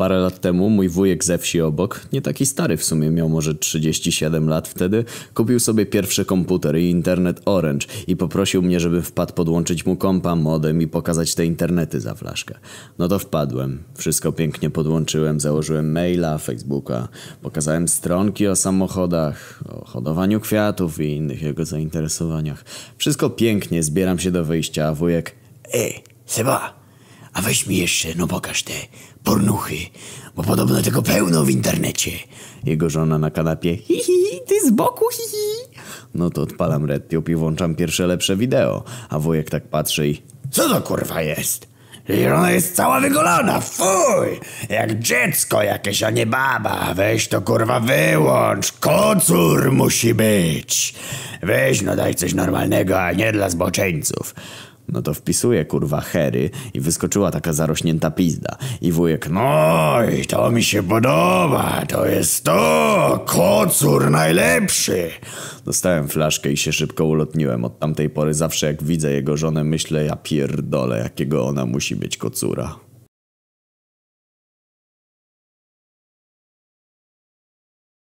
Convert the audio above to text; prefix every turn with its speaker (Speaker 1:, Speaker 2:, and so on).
Speaker 1: Parę lat temu mój wujek ze wsi obok, nie taki stary w sumie, miał może 37 lat wtedy, kupił sobie pierwszy komputer i internet Orange i poprosił mnie, żeby wpadł podłączyć mu kompa, modem i pokazać te internety za flaszkę. No to wpadłem. Wszystko pięknie podłączyłem, założyłem maila, Facebooka, pokazałem stronki o samochodach, o hodowaniu kwiatów i innych jego zainteresowaniach. Wszystko pięknie, zbieram się do wyjścia, a wujek...
Speaker 2: Ej, Seba, a weź mi jeszcze, no pokaż te pornuchy, bo podobno tego pełno w internecie.
Speaker 1: Jego żona na kanapie. Hi, hi, hi, ty z boku, hi, hi. No to odpalam RedTube i włączam pierwsze lepsze wideo. A wujek tak patrzy i...
Speaker 2: Co to kurwa jest? Przecież ona jest cała wygolona, fuj! Jak dziecko jakieś, a nie baba. Weź to kurwa wyłącz, kocur musi być. Weź no daj coś normalnego, a nie dla zboczeńców.
Speaker 1: No to wpisuję kurwa hery i wyskoczyła taka zarośnięta pizda. I wujek, no
Speaker 2: i to mi się podoba, to jest to, kocur najlepszy.
Speaker 1: dostałem flaszkę i się szybko ulotniłem. Od tamtej pory zawsze jak widzę jego żonę myślę, ja pierdolę, jakiego ona musi mieć kocura.